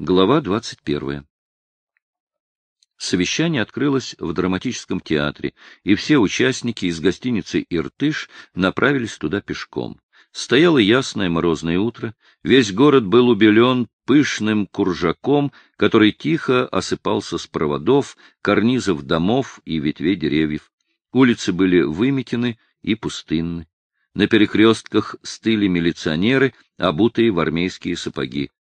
Глава 21. Совещание открылось в драматическом театре, и все участники из гостиницы «Иртыш» направились туда пешком. Стояло ясное морозное утро, весь город был убелен пышным куржаком, который тихо осыпался с проводов, карнизов домов и ветвей деревьев. Улицы были выметены и пустынны. На перекрестках стыли милиционеры, обутые в армейские сапоги.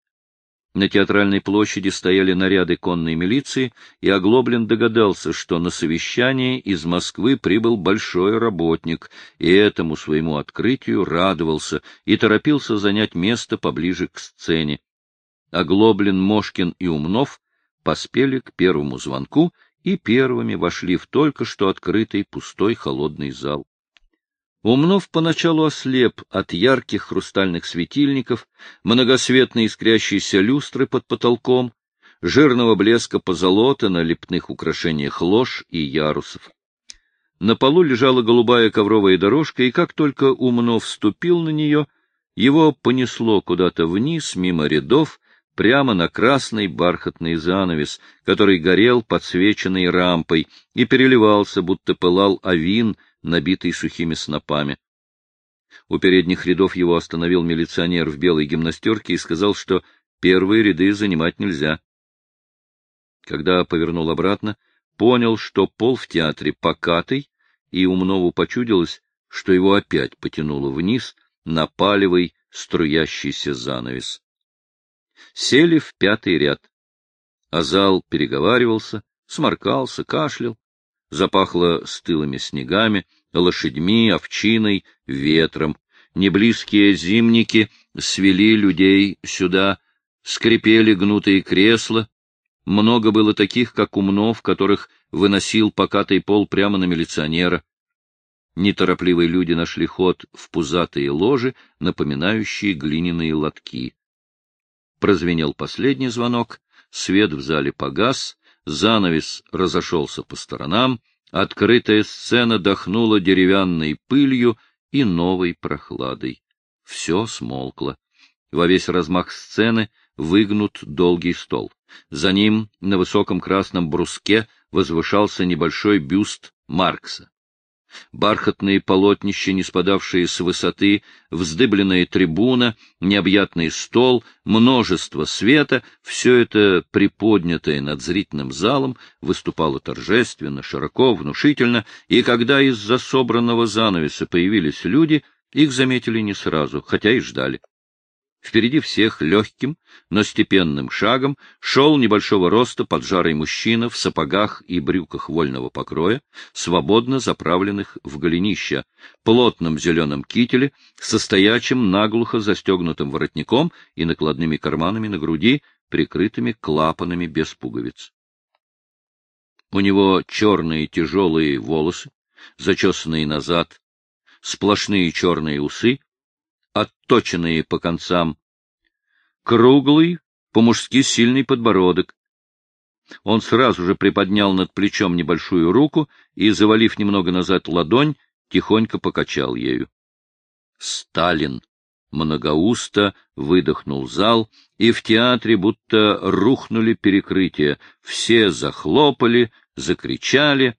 На театральной площади стояли наряды конной милиции, и Оглоблин догадался, что на совещание из Москвы прибыл большой работник, и этому своему открытию радовался и торопился занять место поближе к сцене. Оглоблин, Мошкин и Умнов поспели к первому звонку и первыми вошли в только что открытый пустой холодный зал. Умнов поначалу ослеп от ярких хрустальных светильников, многосветной искрящейся люстры под потолком, жирного блеска позолота на лепных украшениях лож и ярусов. На полу лежала голубая ковровая дорожка, и как только Умнов вступил на нее, его понесло куда-то вниз, мимо рядов, прямо на красный бархатный занавес, который горел подсвеченной рампой и переливался, будто пылал авин набитый сухими снопами. У передних рядов его остановил милиционер в белой гимнастерке и сказал, что первые ряды занимать нельзя. Когда повернул обратно, понял, что пол в театре покатый, и Умнову почудилось, что его опять потянуло вниз на палевый струящийся занавес. Сели в пятый ряд, а зал переговаривался, сморкался, кашлял, запахло стылыми снегами, лошадьми, овчиной, ветром. Неблизкие зимники свели людей сюда, скрипели гнутые кресла. Много было таких, как умнов, которых выносил покатый пол прямо на милиционера. Неторопливые люди нашли ход в пузатые ложи, напоминающие глиняные лотки. Прозвенел последний звонок, свет в зале погас, занавес разошелся по сторонам, открытая сцена дохнула деревянной пылью и новой прохладой. Все смолкло. Во весь размах сцены выгнут долгий стол. За ним на высоком красном бруске возвышался небольшой бюст Маркса бархатные полотнища, не спадавшие с высоты, вздыбленная трибуна, необъятный стол, множество света — все это, приподнятое над зрительным залом, выступало торжественно, широко, внушительно, и когда из-за собранного занавеса появились люди, их заметили не сразу, хотя и ждали. Впереди всех легким, но степенным шагом шел небольшого роста поджарый мужчина в сапогах и брюках вольного покроя, свободно заправленных в голенища, плотном зеленом кителе, состоячим наглухо застегнутым воротником и накладными карманами на груди, прикрытыми клапанами без пуговиц. У него черные тяжелые волосы, зачесанные назад, сплошные черные усы, отточенные по концам, круглый, по-мужски сильный подбородок. Он сразу же приподнял над плечом небольшую руку и, завалив немного назад ладонь, тихонько покачал ею. Сталин многоусто выдохнул зал, и в театре будто рухнули перекрытия. Все захлопали, закричали.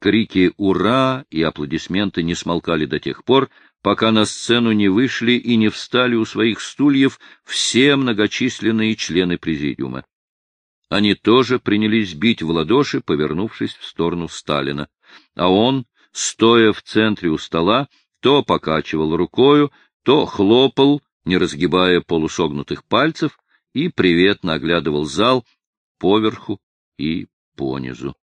Крики «Ура!» и аплодисменты не смолкали до тех пор, пока на сцену не вышли и не встали у своих стульев все многочисленные члены президиума. Они тоже принялись бить в ладоши, повернувшись в сторону Сталина, а он, стоя в центре у стола, то покачивал рукою, то хлопал, не разгибая полусогнутых пальцев, и приветно оглядывал зал поверху и понизу.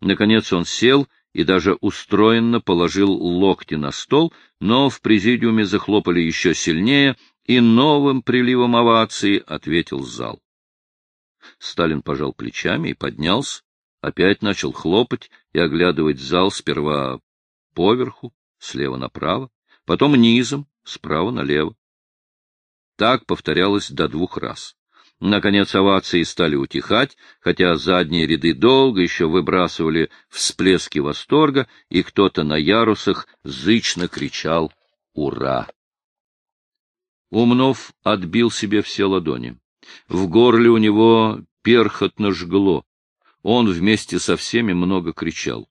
Наконец он сел и даже устроенно положил локти на стол, но в президиуме захлопали еще сильнее, и новым приливом овации ответил зал. Сталин пожал плечами и поднялся, опять начал хлопать и оглядывать зал сперва поверху, слева направо, потом низом, справа налево. Так повторялось до двух раз. Наконец овации стали утихать, хотя задние ряды долго еще выбрасывали всплески восторга, и кто-то на ярусах зычно кричал «Ура!». Умнов отбил себе все ладони. В горле у него перхотно жгло. Он вместе со всеми много кричал.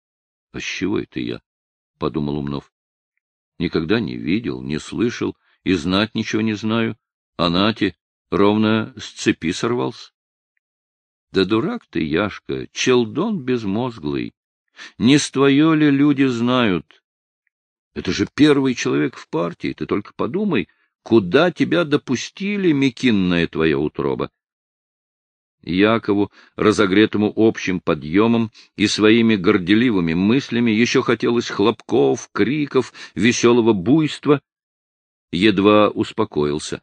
— А с чего это я? — подумал Умнов. — Никогда не видел, не слышал и знать ничего не знаю. А Нати ровно с цепи сорвался. Да дурак ты, Яшка, челдон безмозглый. Не с твое ли люди знают? Это же первый человек в партии, ты только подумай, куда тебя допустили, мекинная твоя утроба. Якову, разогретому общим подъемом и своими горделивыми мыслями, еще хотелось хлопков, криков, веселого буйства. Едва успокоился.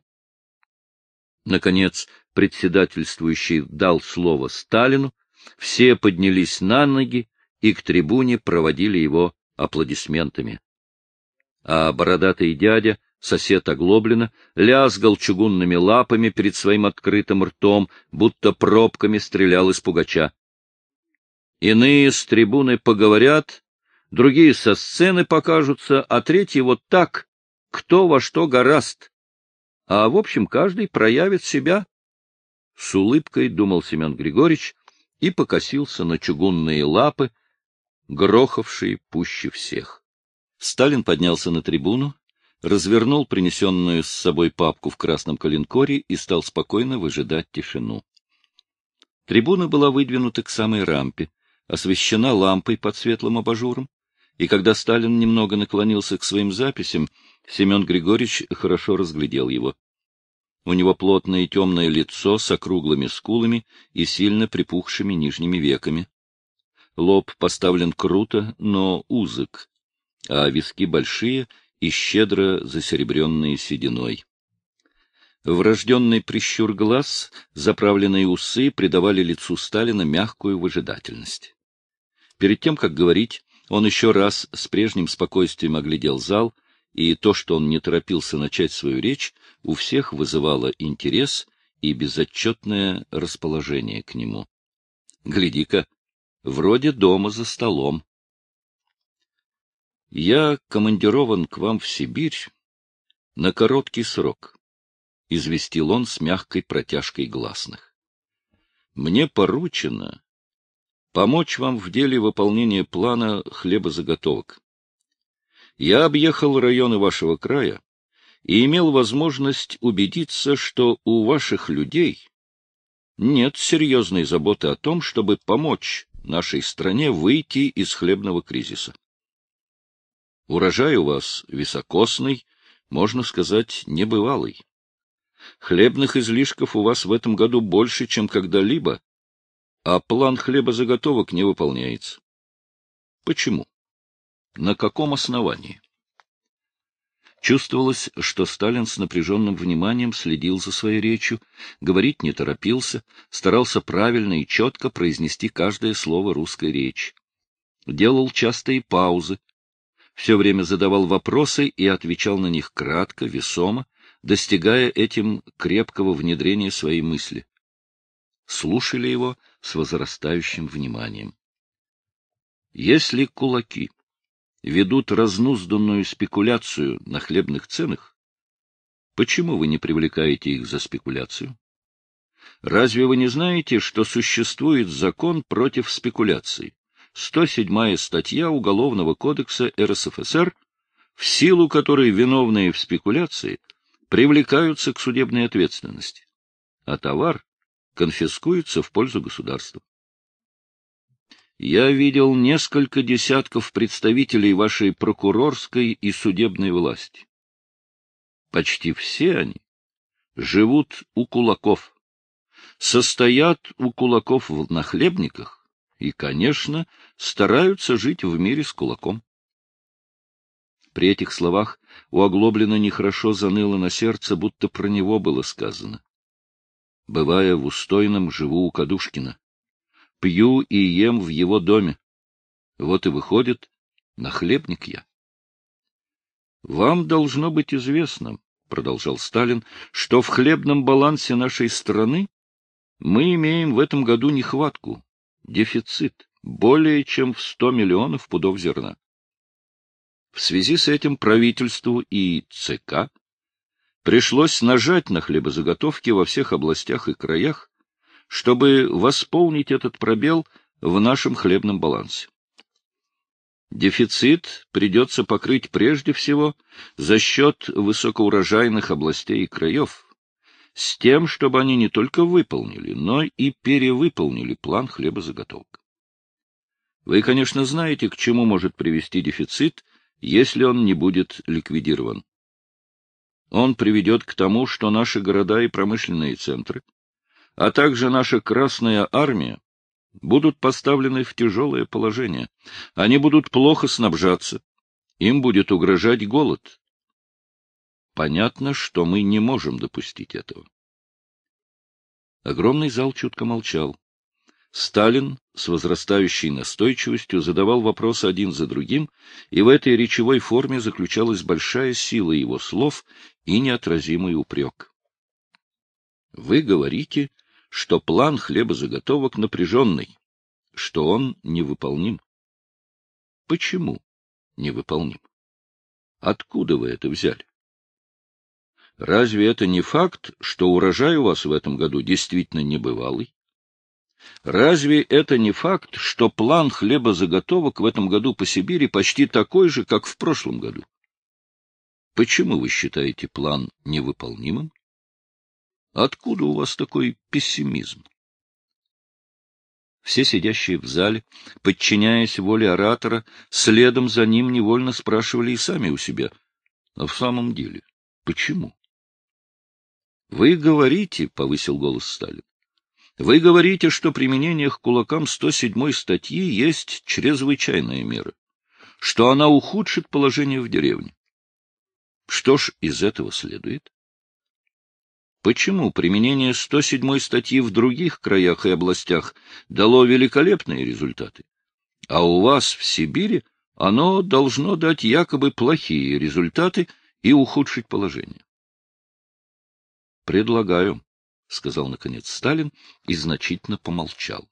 Наконец, председательствующий дал слово Сталину, все поднялись на ноги и к трибуне проводили его аплодисментами. А бородатый дядя, сосед Оглоблина, лязгал чугунными лапами перед своим открытым ртом, будто пробками стрелял из пугача. Иные с трибуны поговорят, другие со сцены покажутся, а третьи вот так, кто во что гораст а, в общем, каждый проявит себя. С улыбкой думал Семен Григорьевич и покосился на чугунные лапы, грохавшие пуще всех. Сталин поднялся на трибуну, развернул принесенную с собой папку в красном коленкоре и стал спокойно выжидать тишину. Трибуна была выдвинута к самой рампе, освещена лампой под светлым абажуром, и когда Сталин немного наклонился к своим записям, Семен Григорьевич хорошо разглядел его. У него плотное темное лицо с округлыми скулами и сильно припухшими нижними веками. Лоб поставлен круто, но узок, а виски большие и щедро засеребренные сединой. Врожденный прищур глаз, заправленные усы придавали лицу Сталина мягкую выжидательность. Перед тем, как говорить, он еще раз с прежним спокойствием оглядел зал — и то, что он не торопился начать свою речь, у всех вызывало интерес и безотчетное расположение к нему. Гляди-ка, вроде дома за столом. Я командирован к вам в Сибирь на короткий срок, — известил он с мягкой протяжкой гласных. Мне поручено помочь вам в деле выполнения плана хлебозаготовок. Я объехал районы вашего края и имел возможность убедиться, что у ваших людей нет серьезной заботы о том, чтобы помочь нашей стране выйти из хлебного кризиса. Урожай у вас високосный, можно сказать, небывалый. Хлебных излишков у вас в этом году больше, чем когда-либо, а план хлебозаготовок не выполняется. Почему? На каком основании? Чувствовалось, что Сталин с напряженным вниманием следил за своей речью, говорить не торопился, старался правильно и четко произнести каждое слово русской речи. Делал частые паузы, все время задавал вопросы и отвечал на них кратко, весомо, достигая этим крепкого внедрения своей мысли. Слушали его с возрастающим вниманием. Если кулаки ведут разнузданную спекуляцию на хлебных ценах, почему вы не привлекаете их за спекуляцию? Разве вы не знаете, что существует закон против спекуляции? 107-я статья Уголовного кодекса РСФСР, в силу которой виновные в спекуляции привлекаются к судебной ответственности, а товар конфискуется в пользу государства я видел несколько десятков представителей вашей прокурорской и судебной власти. Почти все они живут у кулаков, состоят у кулаков в нахлебниках и, конечно, стараются жить в мире с кулаком. При этих словах у Оглоблина нехорошо заныло на сердце, будто про него было сказано. Бывая в Устойном, живу у Кадушкина пью и ем в его доме. Вот и выходит, нахлебник я. — Вам должно быть известно, — продолжал Сталин, — что в хлебном балансе нашей страны мы имеем в этом году нехватку, дефицит, более чем в 100 миллионов пудов зерна. В связи с этим правительству и ЦК пришлось нажать на хлебозаготовки во всех областях и краях, чтобы восполнить этот пробел в нашем хлебном балансе. Дефицит придется покрыть прежде всего за счет высокоурожайных областей и краев, с тем, чтобы они не только выполнили, но и перевыполнили план хлебозаготовок. Вы, конечно, знаете, к чему может привести дефицит, если он не будет ликвидирован. Он приведет к тому, что наши города и промышленные центры, а также наша Красная Армия будут поставлены в тяжелое положение. Они будут плохо снабжаться. Им будет угрожать голод. Понятно, что мы не можем допустить этого. Огромный зал чутко молчал. Сталин с возрастающей настойчивостью задавал вопросы один за другим, и в этой речевой форме заключалась большая сила его слов и неотразимый упрек. Вы говорите, что план хлебозаготовок напряженный, что он невыполним. Почему невыполним? Откуда вы это взяли? Разве это не факт, что урожай у вас в этом году действительно небывалый? Разве это не факт, что план хлебозаготовок в этом году по Сибири почти такой же, как в прошлом году? Почему вы считаете план невыполнимым? Откуда у вас такой пессимизм? Все сидящие в зале, подчиняясь воле оратора, следом за ним невольно спрашивали и сами у себя. А в самом деле, почему? — Вы говорите, — повысил голос Сталин, — вы говорите, что применение к кулакам 107 статьи есть чрезвычайная мера, что она ухудшит положение в деревне. Что ж из этого следует? Почему применение 107 статьи в других краях и областях дало великолепные результаты, а у вас в Сибири оно должно дать якобы плохие результаты и ухудшить положение? Предлагаю, — сказал наконец Сталин и значительно помолчал.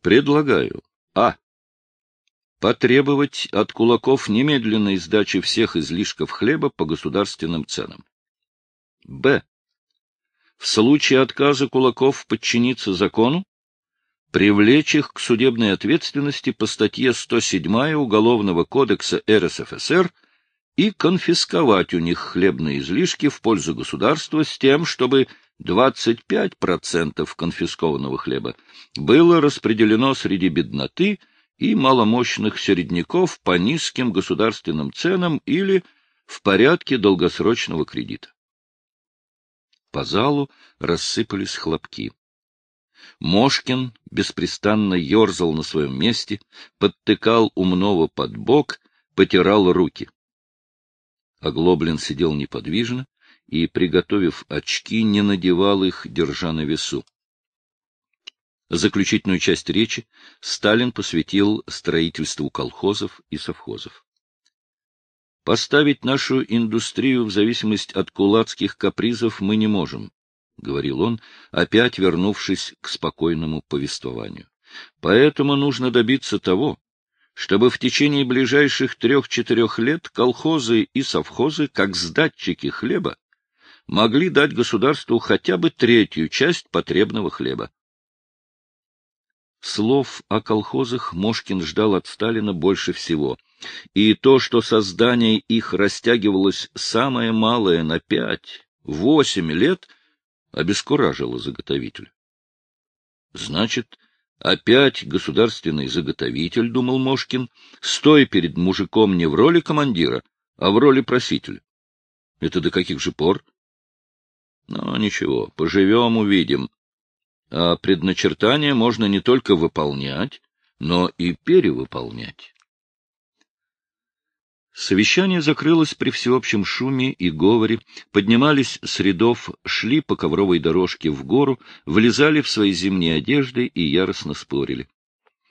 Предлагаю. А. Потребовать от кулаков немедленной сдачи всех излишков хлеба по государственным ценам. Б. В случае отказа кулаков подчиниться закону, привлечь их к судебной ответственности по статье 107 Уголовного кодекса РСФСР и конфисковать у них хлебные излишки в пользу государства с тем, чтобы 25% конфискованного хлеба было распределено среди бедноты и маломощных середняков по низким государственным ценам или в порядке долгосрочного кредита. По залу рассыпались хлопки. Мошкин беспрестанно ерзал на своем месте, подтыкал умного под бок, потирал руки. Оглоблин сидел неподвижно и, приготовив очки, не надевал их, держа на весу. Заключительную часть речи Сталин посвятил строительству колхозов и совхозов. Поставить нашу индустрию в зависимость от кулацких капризов мы не можем, — говорил он, опять вернувшись к спокойному повествованию. Поэтому нужно добиться того, чтобы в течение ближайших трех-четырех лет колхозы и совхозы, как сдатчики хлеба, могли дать государству хотя бы третью часть потребного хлеба. Слов о колхозах Мошкин ждал от Сталина больше всего, и то, что создание их растягивалось самое малое на пять, восемь лет, обескуражило заготовителя. Значит, опять государственный заготовитель, — думал Мошкин, — стоя перед мужиком не в роли командира, а в роли просителя. Это до каких же пор? Но ничего, поживем, увидим. А предначертания можно не только выполнять, но и перевыполнять. Совещание закрылось при всеобщем шуме и говоре, поднимались с рядов, шли по ковровой дорожке в гору, влезали в свои зимние одежды и яростно спорили.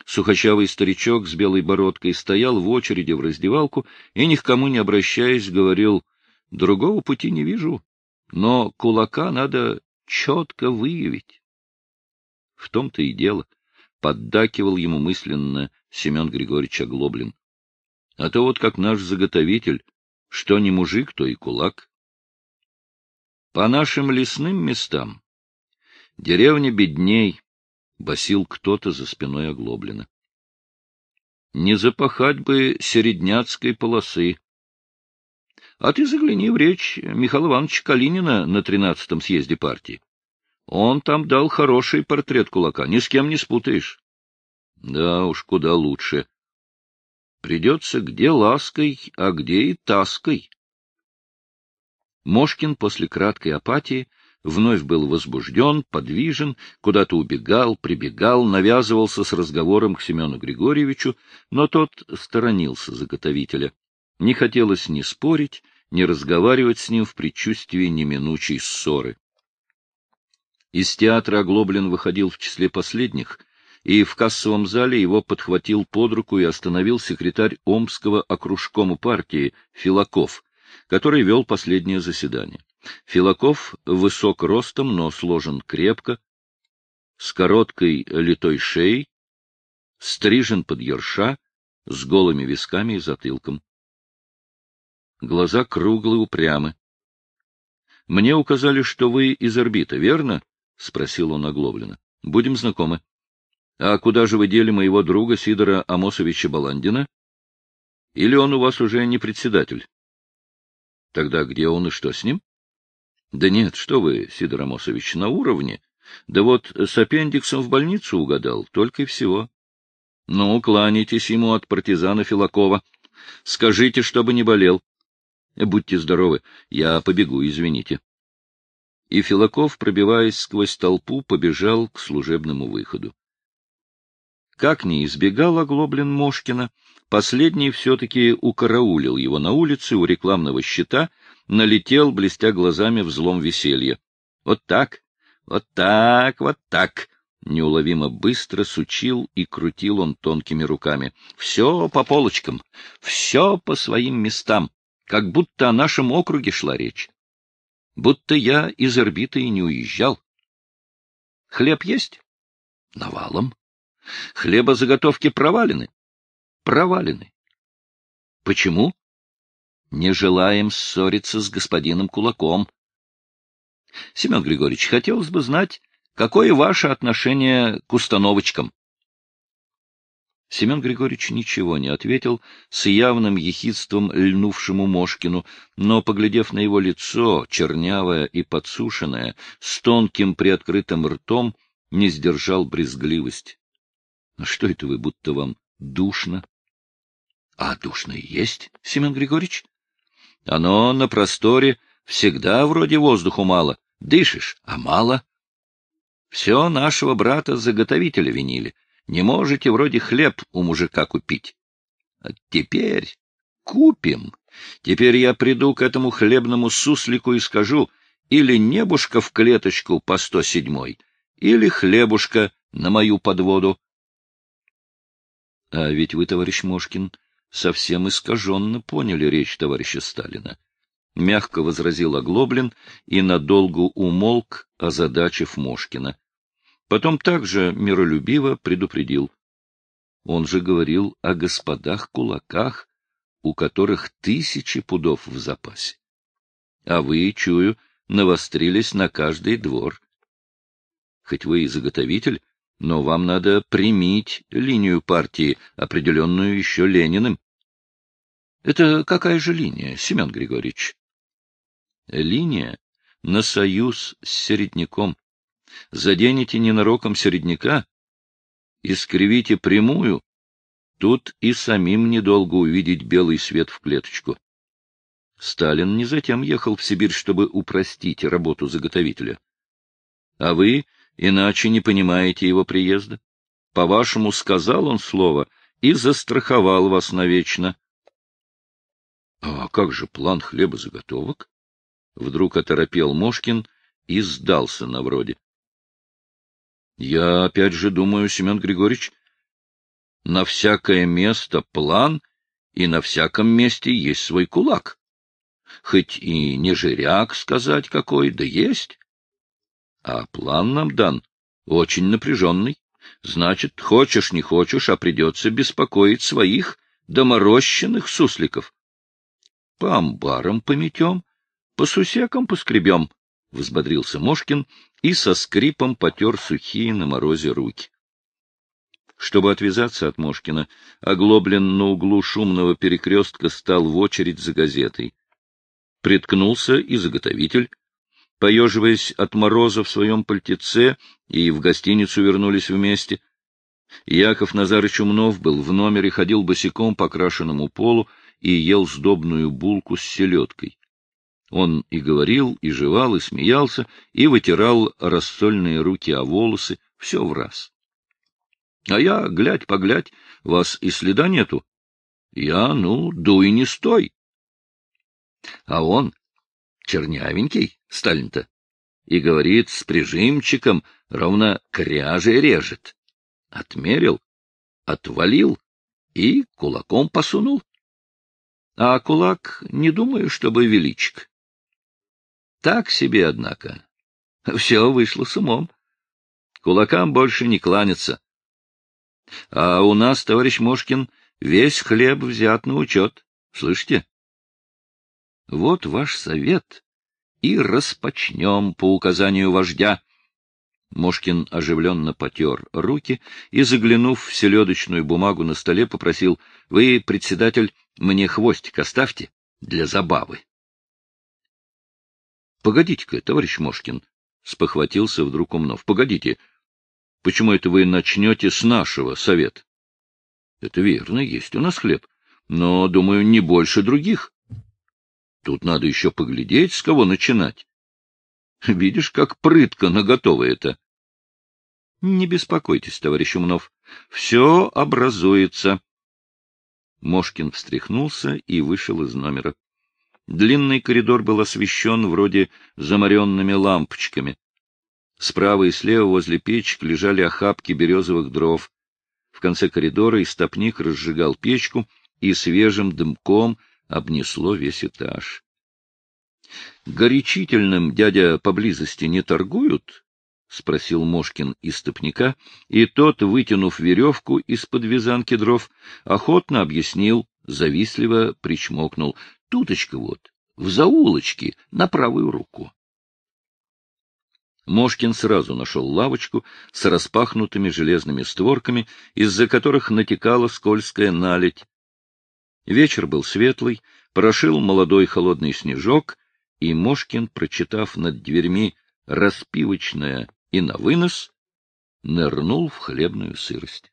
Сухочавый старичок с белой бородкой стоял в очереди в раздевалку и, ни к кому не обращаясь, говорил, «Другого пути не вижу, но кулака надо четко выявить». В том-то и дело, поддакивал ему мысленно Семен Григорьевич Оглоблин. А то вот как наш заготовитель, что не мужик, то и кулак. По нашим лесным местам деревня бедней, — басил кто-то за спиной оглоблено. Не запахать бы середняцкой полосы. А ты загляни в речь Михаила Ивановича Калинина на тринадцатом съезде партии. Он там дал хороший портрет кулака, ни с кем не спутаешь. Да уж, куда лучше. Придется где лаской, а где и таской. Мошкин после краткой апатии вновь был возбужден, подвижен, куда-то убегал, прибегал, навязывался с разговором к Семену Григорьевичу, но тот сторонился заготовителя. Не хотелось ни спорить, ни разговаривать с ним в предчувствии неминучей ссоры. Из театра Оглоблин выходил в числе последних, и в кассовом зале его подхватил под руку и остановил секретарь Омского окружкому партии Филаков, который вел последнее заседание. Филаков высок ростом, но сложен крепко, с короткой литой шеей, стрижен под ерша, с голыми висками и затылком. Глаза круглые, упрямы. — Мне указали, что вы из орбита, верно? — спросил он оглобленно. — Будем знакомы. — А куда же вы дели моего друга Сидора Амосовича Баландина? Или он у вас уже не председатель? — Тогда где он и что с ним? — Да нет, что вы, Сидор Амосович, на уровне. Да вот с аппендиксом в больницу угадал, только и всего. Ну, кланяйтесь ему от партизана Филакова. Скажите, чтобы не болел. Будьте здоровы, я побегу, извините. И Филаков, пробиваясь сквозь толпу, побежал к служебному выходу. Как ни избегал оглоблен Мошкина, последний все-таки укараулил его на улице у рекламного щита, налетел, блестя глазами в злом веселье. Вот так, вот так, вот так! Неуловимо быстро сучил и крутил он тонкими руками. Все по полочкам, все по своим местам как будто о нашем округе шла речь. Будто я из орбиты и не уезжал. Хлеб есть? Навалом. Хлебозаготовки провалены? Провалены. Почему? Не желаем ссориться с господином Кулаком. Семен Григорьевич, хотелось бы знать, какое ваше отношение к установочкам? Семен Григорьевич ничего не ответил, с явным ехидством льнувшему Мошкину, но, поглядев на его лицо, чернявое и подсушенное, с тонким приоткрытым ртом, не сдержал брезгливость. — что это вы, будто вам душно? — А душно и есть, Семен Григорьевич. Оно на просторе всегда вроде воздуху мало, дышишь, а мало. Все нашего брата-заготовителя винили — не можете вроде хлеб у мужика купить. А теперь купим. Теперь я приду к этому хлебному суслику и скажу, или небушка в клеточку по сто седьмой, или хлебушка на мою подводу. А ведь вы, товарищ Мошкин, совсем искаженно поняли речь товарища Сталина. Мягко возразил Оглоблин и надолго умолк, озадачив Мошкина. Потом также миролюбиво предупредил. Он же говорил о господах-кулаках, у которых тысячи пудов в запасе. А вы, чую, навострились на каждый двор. Хоть вы и заготовитель, но вам надо примить линию партии, определенную еще Лениным. Это какая же линия, Семен Григорьевич? Линия на союз с середняком заденете ненароком середняка, искривите прямую, тут и самим недолго увидеть белый свет в клеточку. Сталин не затем ехал в Сибирь, чтобы упростить работу заготовителя. А вы иначе не понимаете его приезда. По-вашему, сказал он слово и застраховал вас навечно. — А как же план хлебозаготовок? Вдруг оторопел Мошкин и сдался на вроде. Я опять же думаю, Семен Григорьевич, на всякое место план, и на всяком месте есть свой кулак. Хоть и не жиряк сказать какой, да есть. А план нам дан очень напряженный. Значит, хочешь не хочешь, а придется беспокоить своих доморощенных сусликов. По амбарам пометем, по сусекам поскребем, взбодрился Мошкин и со скрипом потер сухие на морозе руки. Чтобы отвязаться от Мошкина, Оглоблен на углу шумного перекрестка стал в очередь за газетой. Приткнулся и заготовитель. Поеживаясь от мороза в своем пальтеце, и в гостиницу вернулись вместе. Яков Назарыч Умнов был в номере, ходил босиком по крашенному полу и ел сдобную булку с селедкой. Он и говорил, и жевал, и смеялся, и вытирал рассольные руки о волосы, все в раз. А я, глядь, поглядь, вас и следа нету. Я, ну, дуй не стой. А он, чернявенький, Сталин-то, и говорит с прижимчиком, ровно кряже режет. Отмерил, отвалил и кулаком посунул. А кулак, не думаю, чтобы величик. Так себе, однако. Все вышло с умом. Кулакам больше не кланяться. А у нас, товарищ Мошкин, весь хлеб взят на учет. Слышите? Вот ваш совет. И распочнем по указанию вождя. Мошкин оживленно потер руки и, заглянув в селедочную бумагу на столе, попросил, — Вы, председатель, мне хвостик оставьте для забавы. — Погодите-ка, товарищ Мошкин, — спохватился вдруг Умнов. — Погодите, — Почему это вы начнете с нашего совета? Это верно, есть у нас хлеб, но, думаю, не больше других. Тут надо еще поглядеть, с кого начинать. Видишь, как прытко наготово это. Не беспокойтесь, товарищ Умнов, все образуется. Мошкин встряхнулся и вышел из номера. Длинный коридор был освещен вроде замаренными лампочками. Справа и слева возле печек лежали охапки березовых дров. В конце коридора истопник разжигал печку, и свежим дымком обнесло весь этаж. — Горячительным, дядя, поблизости не торгуют? — спросил Мошкин истопника, и тот, вытянув веревку из-под вязанки дров, охотно объяснил, завистливо причмокнул. — Туточка вот, в заулочке, на правую руку. Мошкин сразу нашел лавочку с распахнутыми железными створками, из-за которых натекала скользкая наледь. Вечер был светлый, прошил молодой холодный снежок, и Мошкин, прочитав над дверьми «распивочная» и «на вынос», нырнул в хлебную сырость.